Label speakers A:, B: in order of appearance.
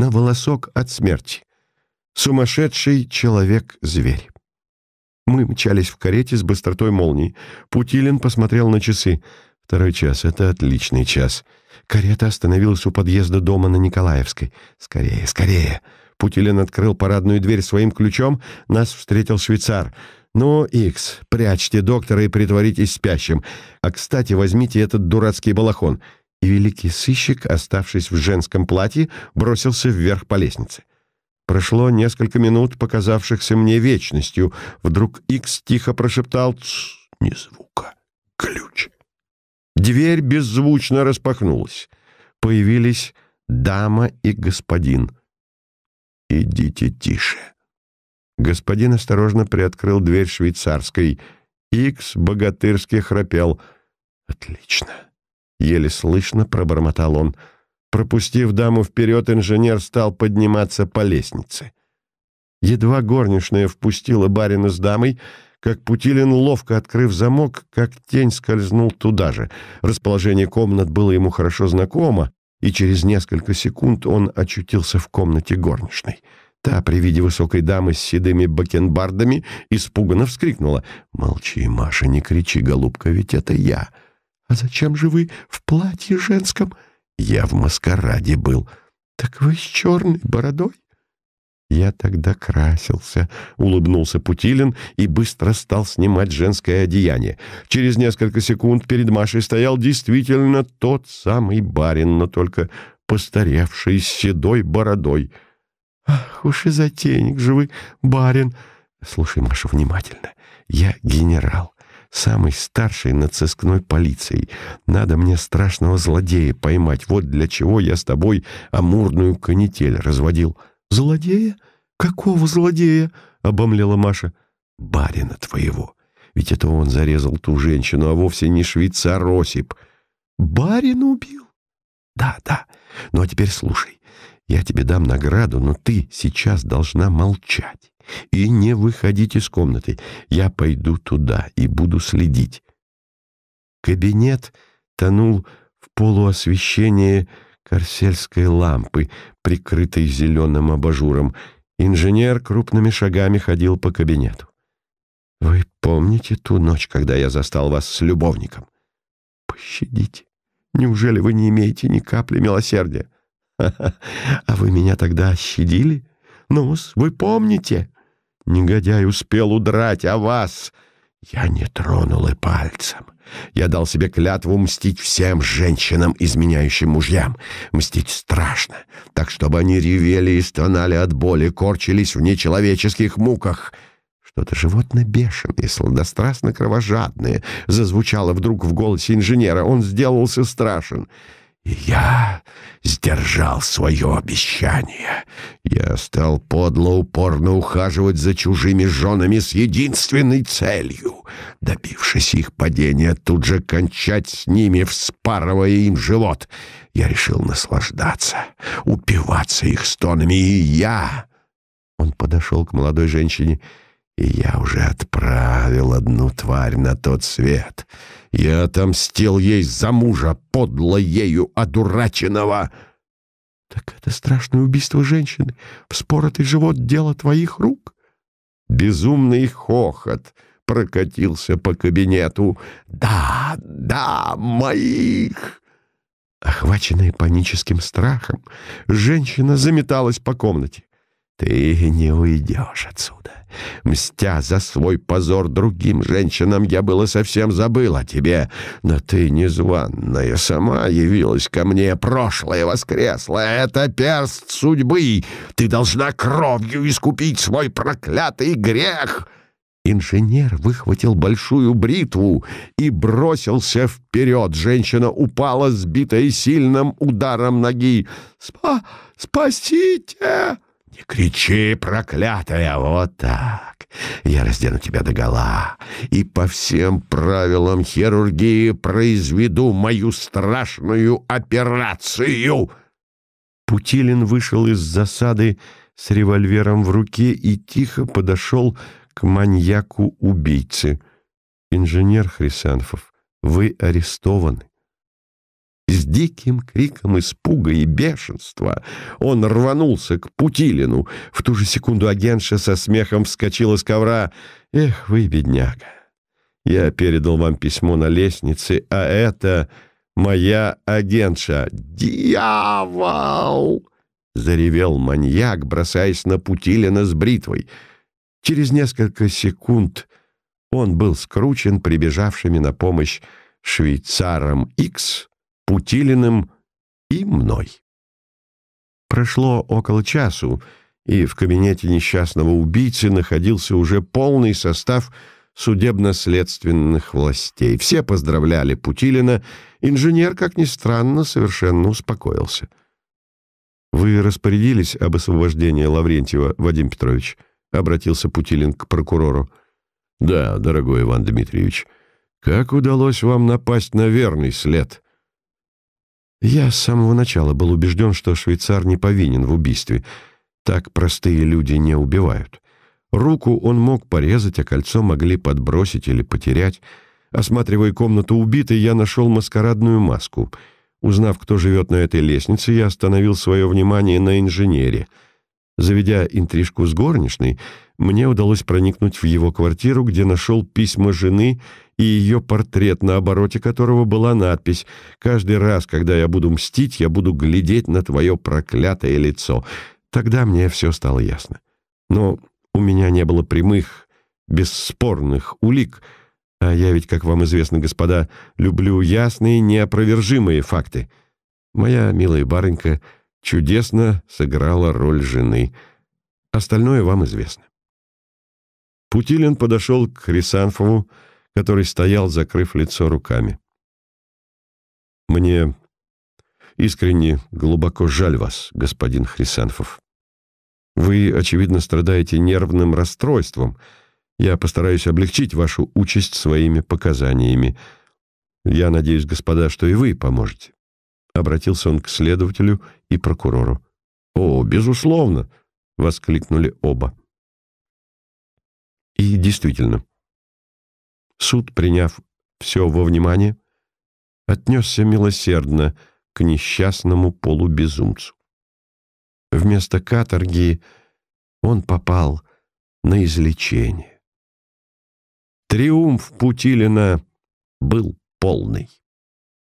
A: на волосок от смерти. Сумасшедший человек-зверь. Мы мчались в карете с быстротой молнии. Путилин посмотрел на часы. Второй час — это отличный час. Карета остановилась у подъезда дома на Николаевской. «Скорее, скорее!» Путилин открыл парадную дверь своим ключом. Нас встретил швейцар. «Ну, Икс, прячьте доктора и притворитесь спящим. А, кстати, возьмите этот дурацкий балахон». И великий сыщик, оставшись в женском платье, бросился вверх по лестнице. Прошло несколько минут, показавшихся мне вечностью. Вдруг Икс тихо прошептал «Ни звука. Ключ». Дверь беззвучно распахнулась. Появились дама и господин. «Идите тише». Господин осторожно приоткрыл дверь швейцарской. Икс богатырски храпел. «Отлично». Еле слышно пробормотал он. Пропустив даму вперед, инженер стал подниматься по лестнице. Едва горничная впустила барина с дамой, как Путилин, ловко открыв замок, как тень скользнул туда же. Расположение комнат было ему хорошо знакомо, и через несколько секунд он очутился в комнате горничной. Та, при виде высокой дамы с седыми бакенбардами, испуганно вскрикнула. «Молчи, Маша, не кричи, голубка, ведь это я». «А зачем же вы в платье женском?» «Я в маскараде был». «Так вы с черной бородой?» «Я тогда красился», — улыбнулся Путилин и быстро стал снимать женское одеяние. Через несколько секунд перед Машей стоял действительно тот самый барин, но только постаревший с седой бородой. «Ах уж и затейник же вы, барин!» «Слушай, Маша, внимательно. Я генерал, самый старший над сыскной полицией. Надо мне страшного злодея поймать. Вот для чего я с тобой амурную канитель разводил». «Злодея? Какого злодея?» — обомлела Маша. «Барина твоего. Ведь это он зарезал ту женщину, а вовсе не швейцар Осип». «Барин убил?» «Да, да. Ну а теперь слушай. Я тебе дам награду, но ты сейчас должна молчать и не выходить из комнаты. Я пойду туда и буду следить». Кабинет тонул в полуосвещении корсельской лампы, прикрытой зеленым абажуром. Инженер крупными шагами ходил по кабинету. «Вы помните ту ночь, когда я застал вас с любовником? Пощадите. Неужели вы не имеете ни капли милосердия? А вы меня тогда щадили? Ну вы помните? Негодяй успел удрать, а вас я не тронул и пальцем. Я дал себе клятву мстить всем женщинам, изменяющим мужьям. Мстить страшно, так чтобы они ревели и стонали от боли, корчились в нечеловеческих муках. Что-то животное бешеное, сладострастно кровожадное зазвучало вдруг в голосе инженера. Он сделался страшен. Я сдержал свое обещание. Я стал подло упорно ухаживать за чужими женами с единственной целью, добившись их падения, тут же кончать с ними, вспарывая им живот. Я решил наслаждаться, упиваться их стонами, и я... Он подошел к молодой женщине и я уже отправил одну тварь на тот свет. Я отомстил ей за мужа, подло ею одураченного. Так это страшное убийство женщины, вспоротый живот — дело твоих рук? Безумный хохот прокатился по кабинету. «Да, да, моих!» Охваченная паническим страхом, женщина заметалась по комнате. «Ты не уйдешь отсюда. Мстя за свой позор другим женщинам, я было совсем забыл о тебе. Но ты незваная сама явилась ко мне, прошлое воскресло. Это перст судьбы. Ты должна кровью искупить свой проклятый грех». Инженер выхватил большую бритву и бросился вперед. Женщина упала, сбитая сильным ударом ноги. «Спа... спасите!» «Не кричи, проклятая, вот так! Я раздену тебя догола и по всем правилам хирургии произведу мою страшную операцию!» Путилин вышел из засады с револьвером в руке и тихо подошел к маньяку-убийце. «Инженер Хрисанфов, вы арестованы». С диким криком испуга и бешенства он рванулся к Путилину. В ту же секунду агентша со смехом вскочила с ковра. «Эх вы, бедняга! Я передал вам письмо на лестнице, а это моя агентша. Дьявол!» — заревел маньяк, бросаясь на Путилина с бритвой. Через несколько секунд он был скручен прибежавшими на помощь швейцаром Икс, Путилиным и мной. Прошло около часу, и в кабинете несчастного убийцы находился уже полный состав судебно-следственных властей. Все поздравляли Путилина, инженер, как ни странно, совершенно успокоился. «Вы распорядились об освобождении Лаврентьева, Вадим Петрович?» — обратился Путилин к прокурору. «Да, дорогой Иван Дмитриевич. Как удалось вам напасть на верный след?» «Я с самого начала был убежден, что швейцар не повинен в убийстве. Так простые люди не убивают. Руку он мог порезать, а кольцо могли подбросить или потерять. Осматривая комнату убитой, я нашел маскарадную маску. Узнав, кто живет на этой лестнице, я остановил свое внимание на инженере. Заведя интрижку с горничной, мне удалось проникнуть в его квартиру, где нашел письма жены и ее портрет, на обороте которого была надпись «Каждый раз, когда я буду мстить, я буду глядеть на твое проклятое лицо». Тогда мне все стало ясно. Но у меня не было прямых, бесспорных улик, а я ведь, как вам известно, господа, люблю ясные, неопровержимые факты. Моя милая барынька чудесно сыграла роль жены. Остальное вам известно. Путилин подошел к Хрисанфову, который стоял, закрыв лицо руками. «Мне искренне глубоко жаль вас, господин Хрисанфов. Вы, очевидно, страдаете нервным расстройством. Я постараюсь облегчить вашу участь своими показаниями. Я надеюсь, господа, что и вы поможете». Обратился он к следователю и прокурору. «О, безусловно!» — воскликнули оба. И действительно, суд, приняв все во внимание, отнесся милосердно к несчастному полубезумцу. Вместо каторги он попал на излечение. Триумф Путилина был полный.